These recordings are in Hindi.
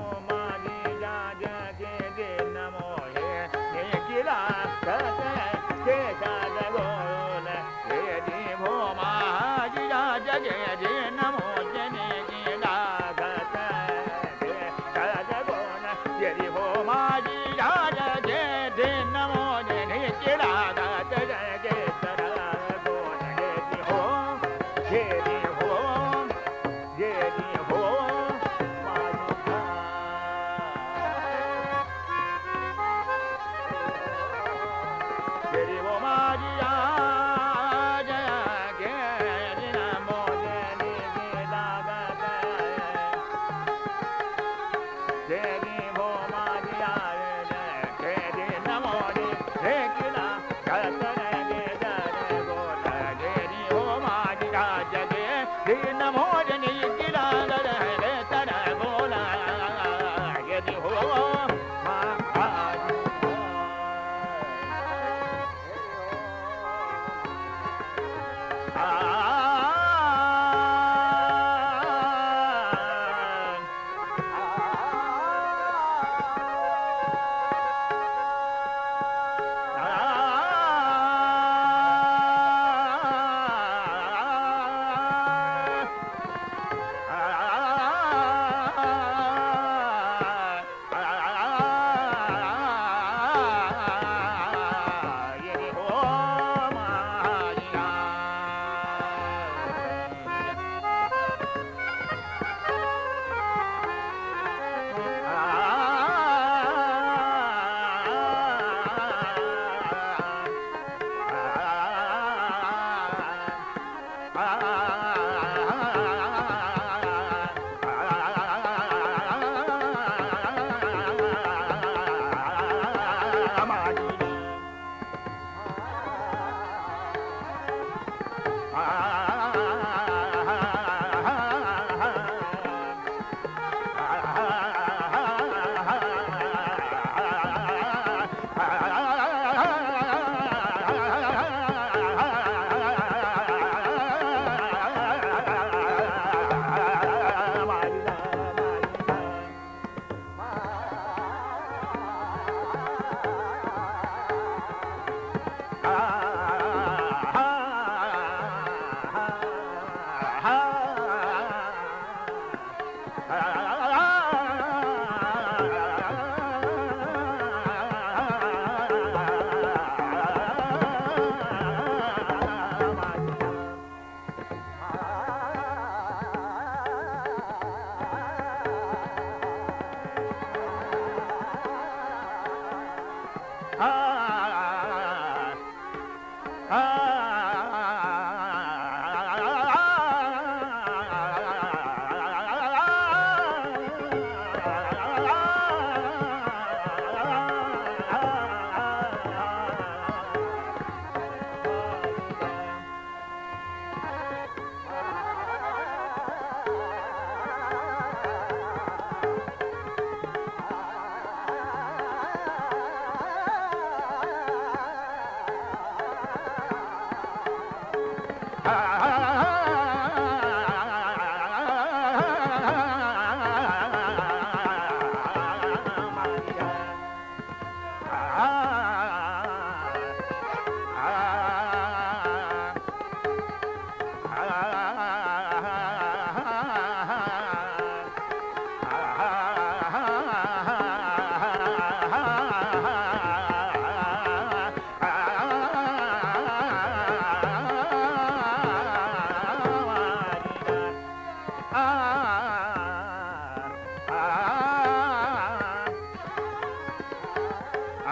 Oh, my.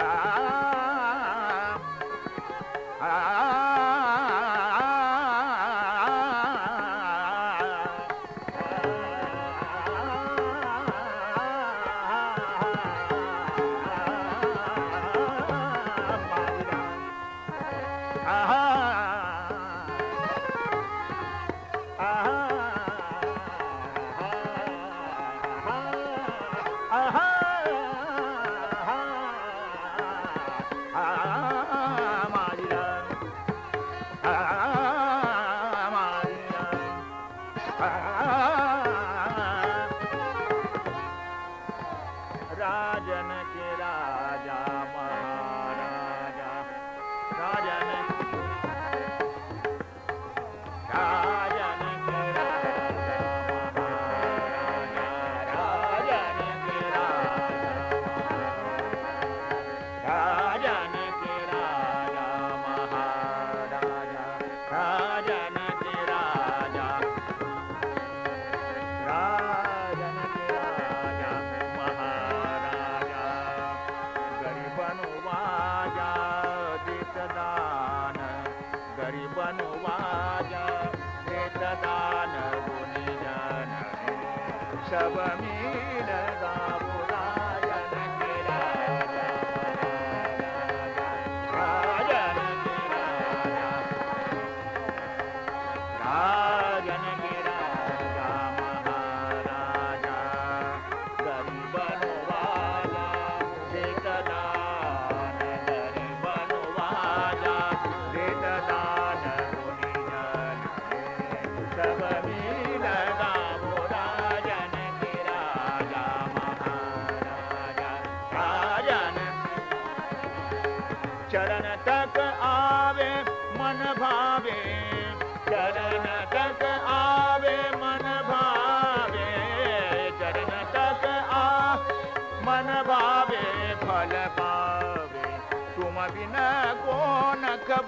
I,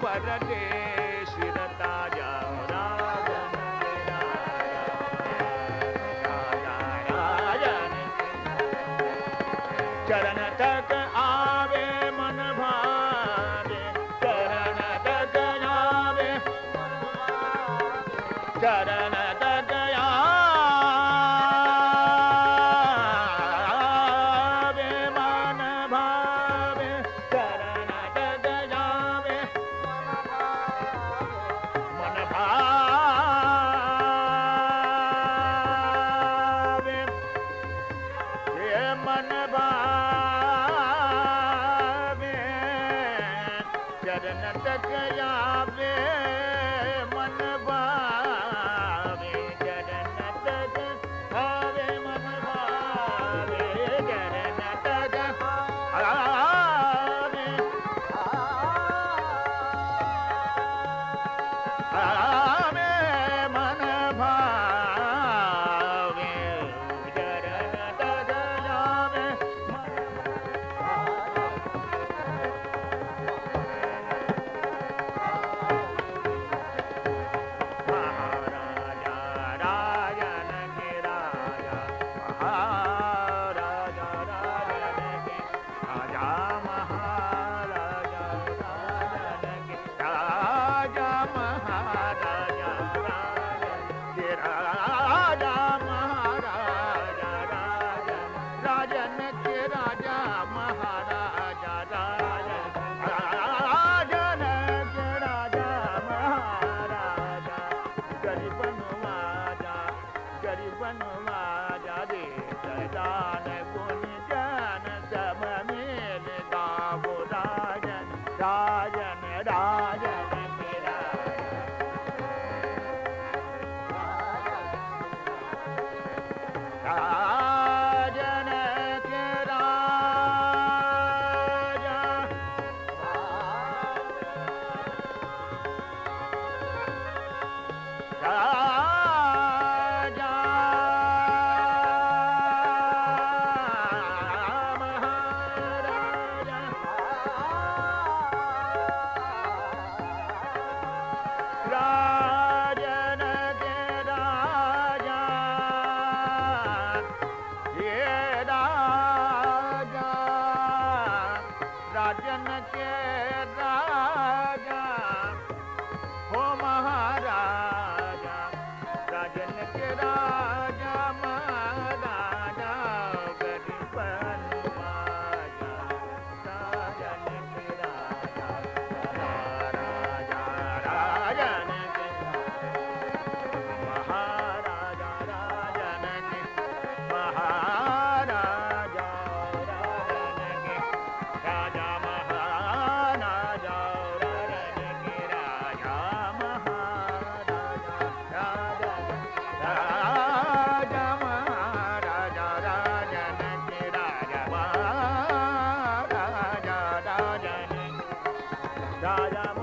कौन Ah. Shaya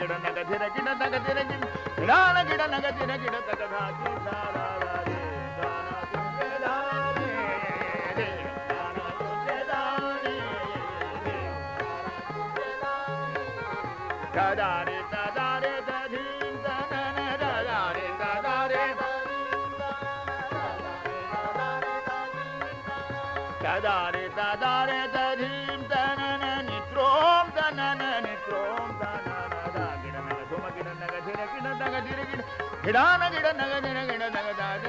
ಗಿಡ ನಗದಿರ ಗಿಡ ನಗದಿರ ಗಿಡ ಗಿಡಾಳ ಗಿಡ ನಗದಿರ ಗಿಡ ತಗದಾಗಿ ದಾರಿ ಹಿಡಾನ ಗಿಡ ನಗದಿನ ಗಿಡ ನಗದಾದ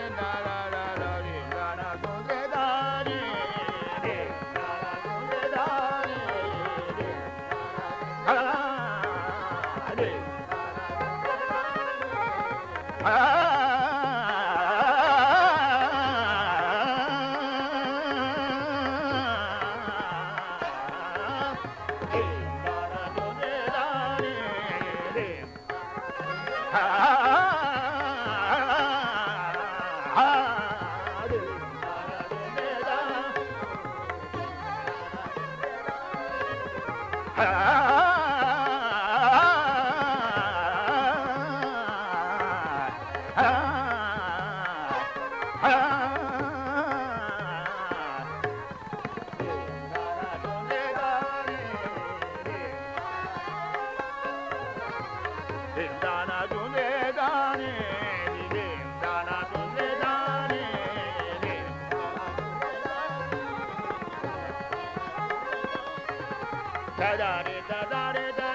da da da da da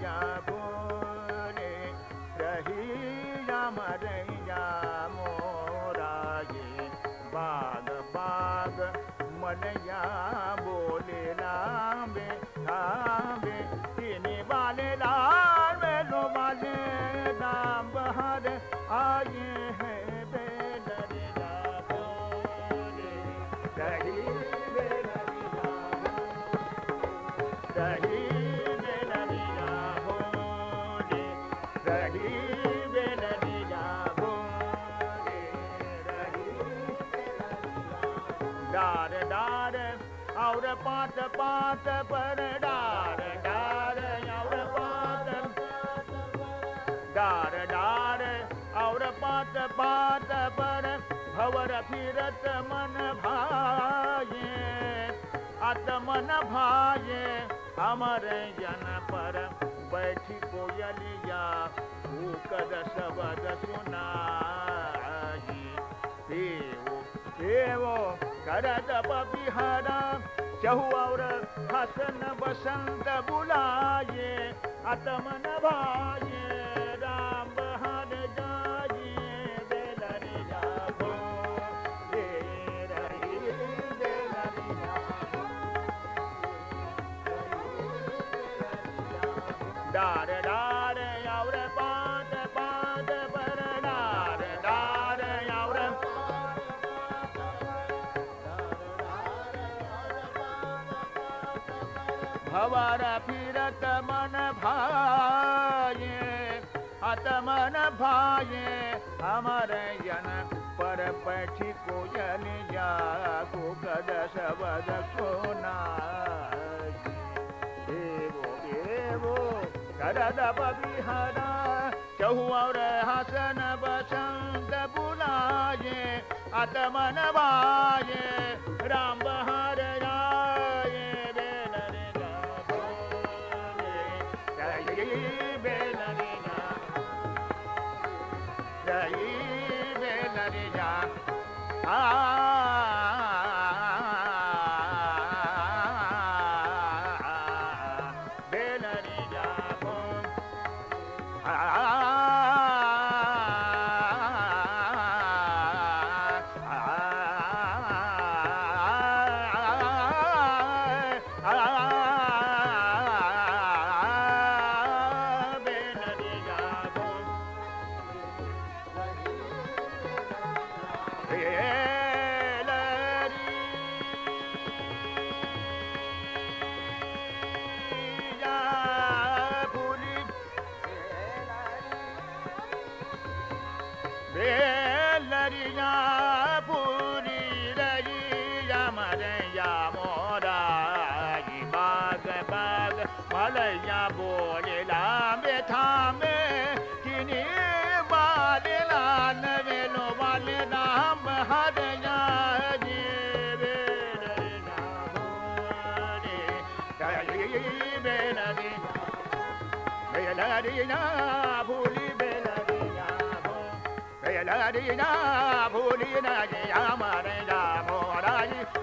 Yeah. पात पर डार डार, और पात डार डार, और पात पात पर भवर फिरत मन भाये आत्मन भाये अमर जन पर बैठी कोयलिया कद शबद करद बिहारा चहु और हसन बसंत बुलाए आत्मन भाये राम बहार जाइए बेलरिया बोले रही बेलरिया डार भवर फिरत मन भाये अतमन भाये अमर जन पर पक्षी कोयल जा कुकद शबद सोनाई देवो देवो करद बिहरा चहु और हसन बसंत बुलाए अतमन बाये Ram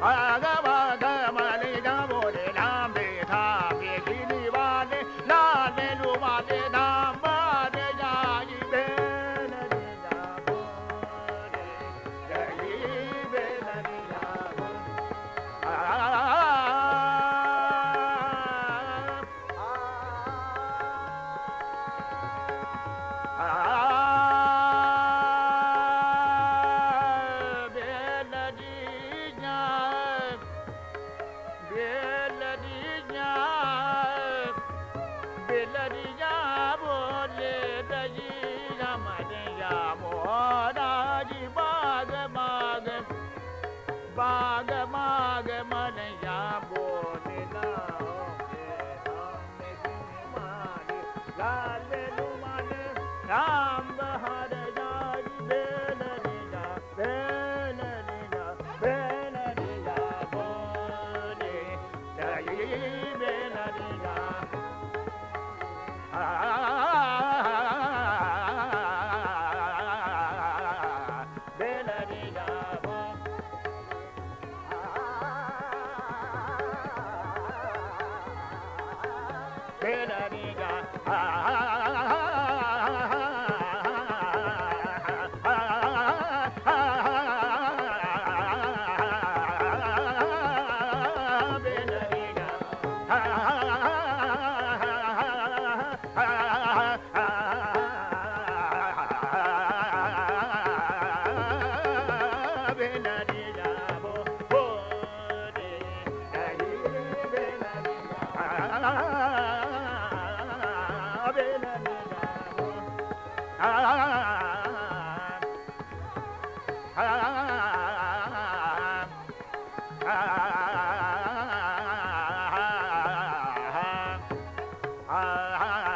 Agama ha ha ha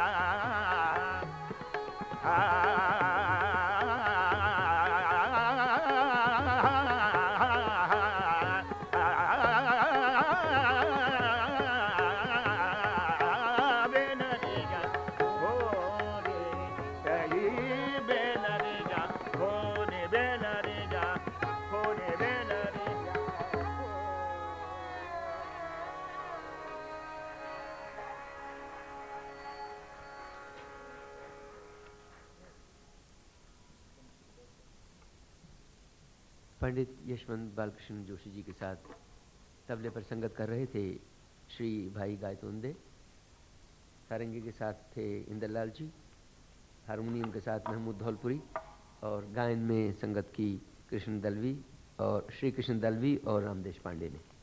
पंडित यशवंत बालकृष्ण जोशी जी के साथ तबले पर संगत कर रहे थे श्री भाई गायतोंदे, सारंगी के साथ थे इंदरलाल जी, हारमोनियम के साथ महमूद धौलपुरी और गायन में संगत की कृष्ण दलवी और श्री कृष्ण दलवी और रामदेश पांडे ने।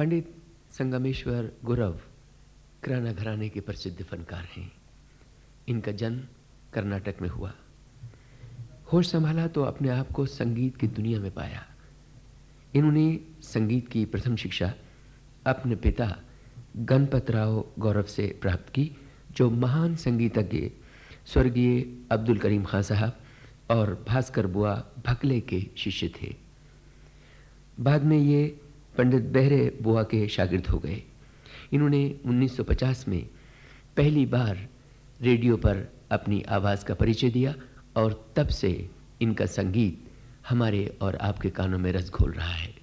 पंडित संगमेश्वर गुरव किराना घराने के प्रसिद्ध फनकार हैं। इनका जन्म कर्नाटक में हुआ। होश संभाला तो अपने आप को संगीत की दुनिया में पाया। इन्होंने संगीत की प्रथम शिक्षा अपने पिता गणपत राव गौरव से प्राप्त की, जो महान संगीतज्ञ स्वर्गीय अब्दुल करीम खान साहब और भास्कर बुआ भकले के शिष्य थे। बाद में ये पंडित बहरे बुआ के शागिर्द हो गए। इन्होंने 1950 में पहली बार रेडियो पर अपनी आवाज़ का परिचय दिया और तब से इनका संगीत हमारे और आपके कानों में रस घोल रहा है।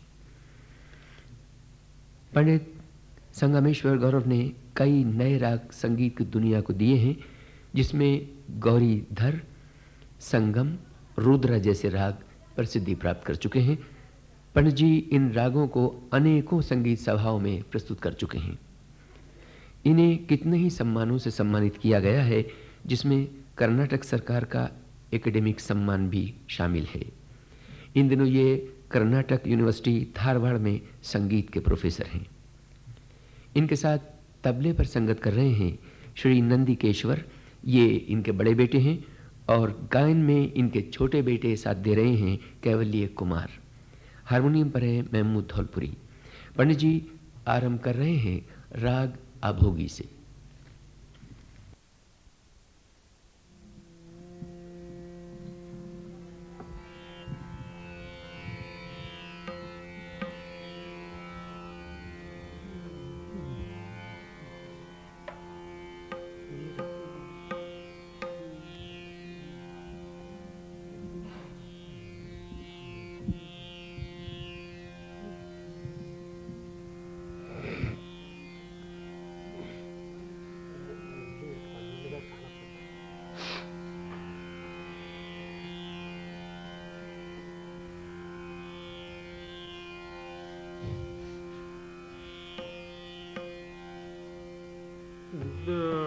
पंडित संगमेश्वर गौरव ने कई नए राग संगीत की दुनिया को दिए हैं, जिसमें गौरी धर, संगम, रुद्रा जैसे राग प्रसिद्धि प्राप्त कर चुके हैं। पंडित जी इन रागों को अनेकों संगीत सभाओं में प्रस्तुत कर चुके हैं। इन्हें कितने ही सम्मानों से सम्मानित किया गया है, जिसमें कर्नाटक सरकार का एकेडमिक सम्मान भी शामिल है। इन दिनों ये कर्नाटक यूनिवर्सिटी धारवाड़ में संगीत के प्रोफेसर हैं। इनके साथ तबले पर संगत कर रहे हैं श्री नंदीकेश्वर। ये इनके बड़े बेटे हैं और गायन में इनके छोटे बेटे साथ दे रहे हैं कैवल्य कुमार। हारमोनियम पर है महमूद धौलपुरी। पंडित जी आरंभ कर रहे हैं राग अभोगी से। the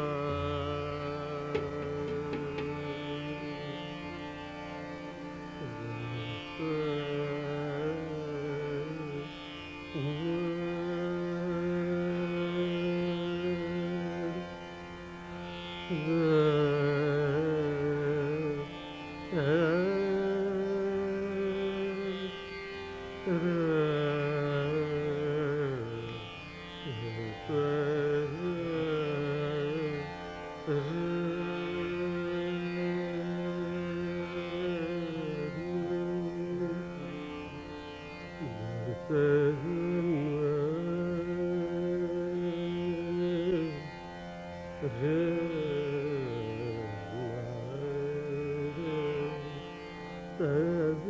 Mm-hmm.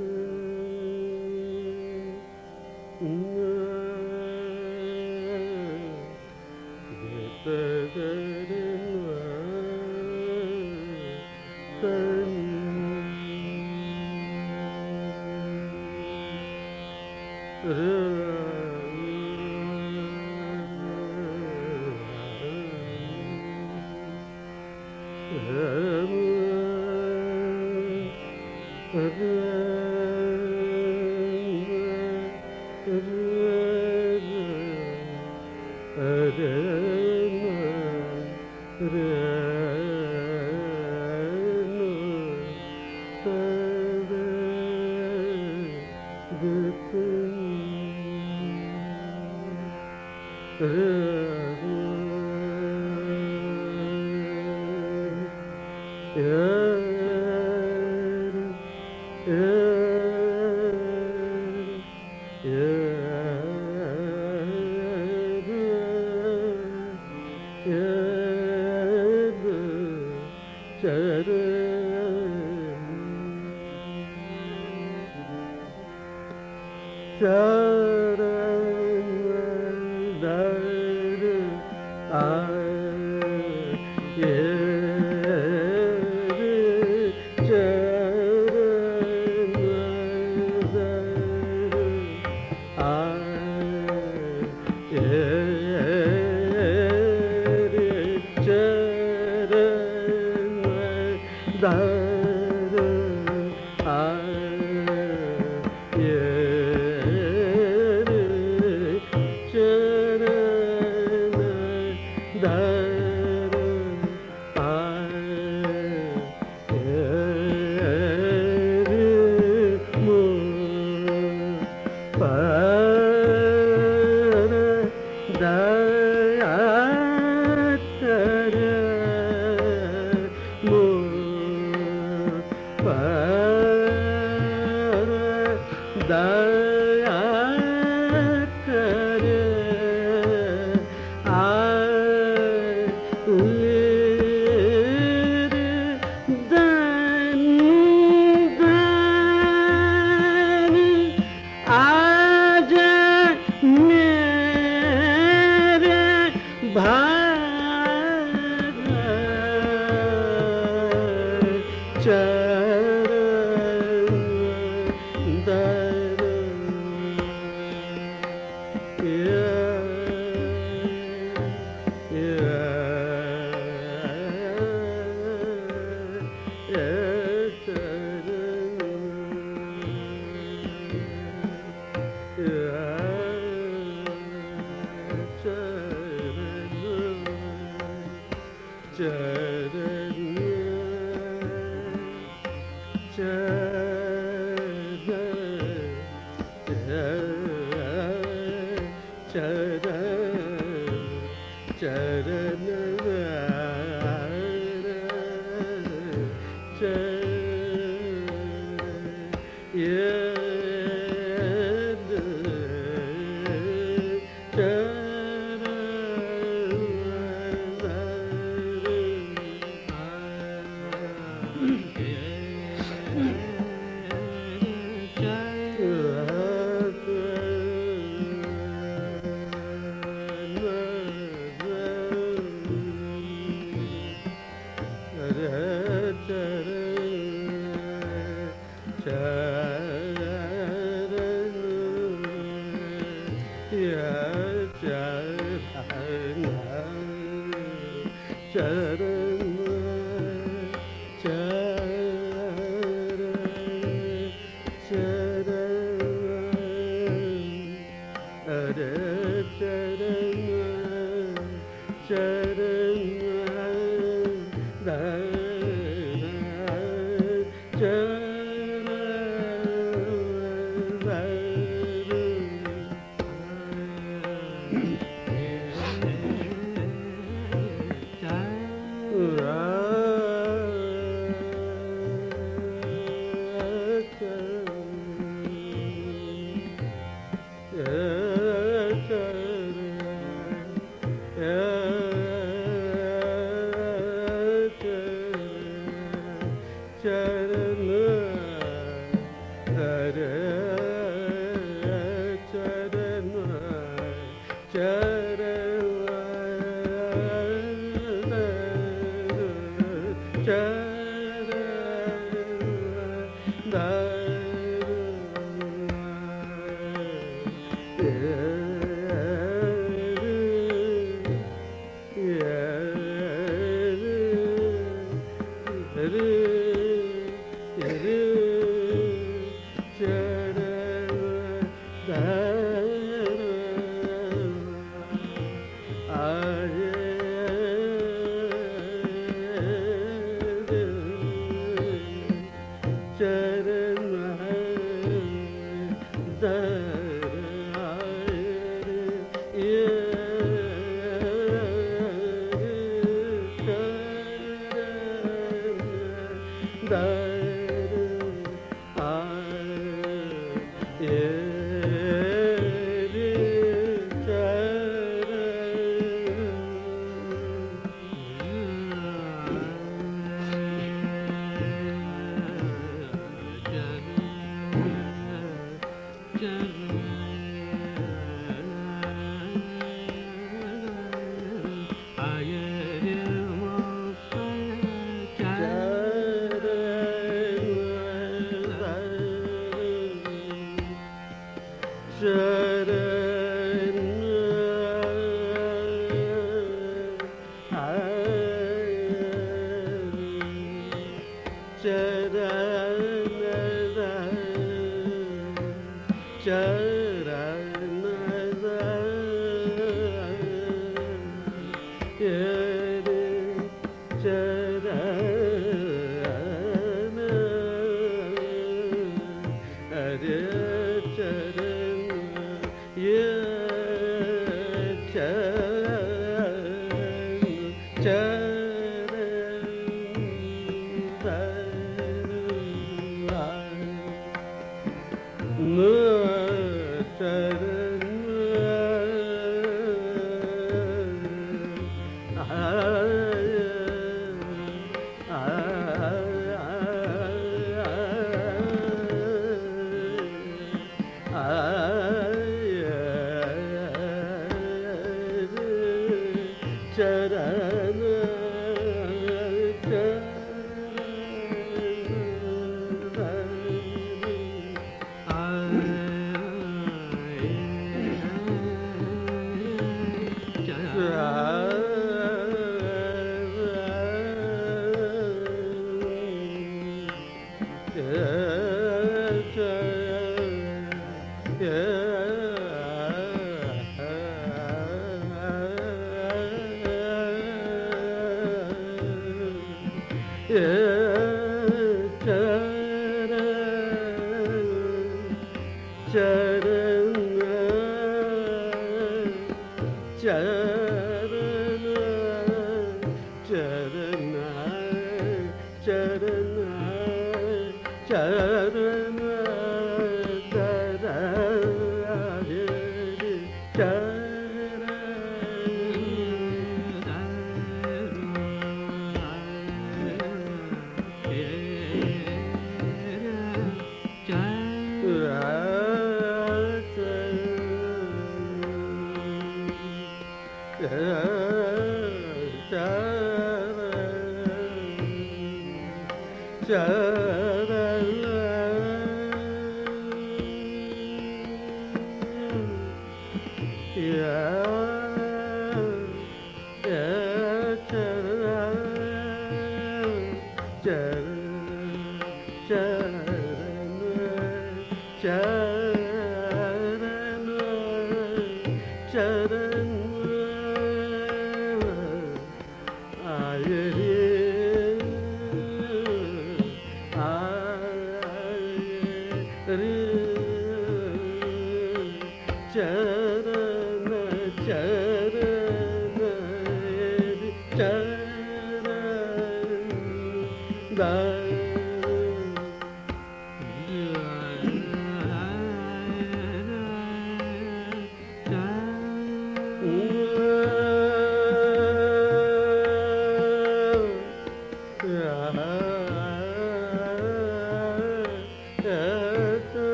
चरण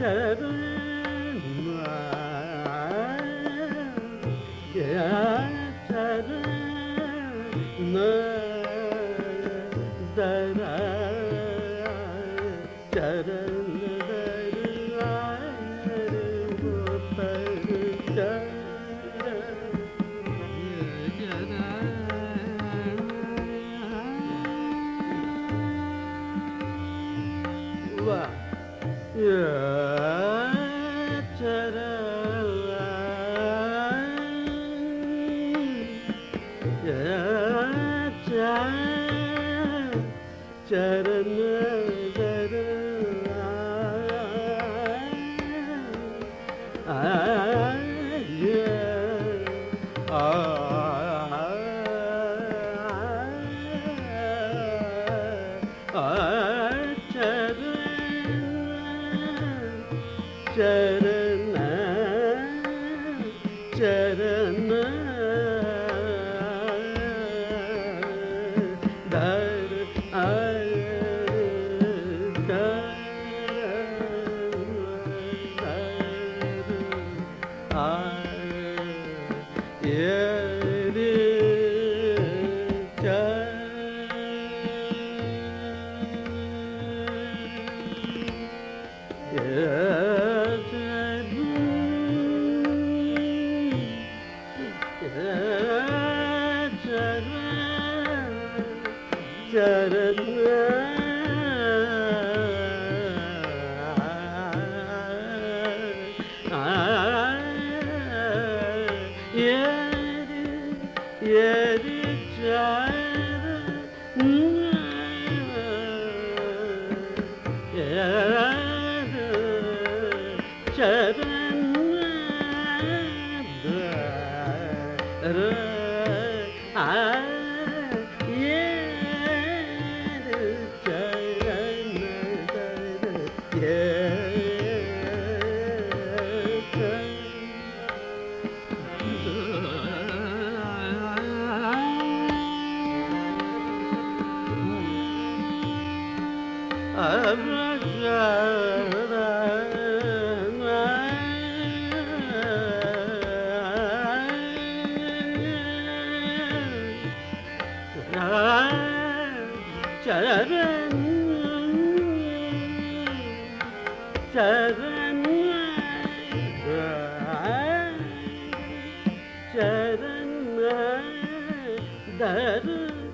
yeah, दर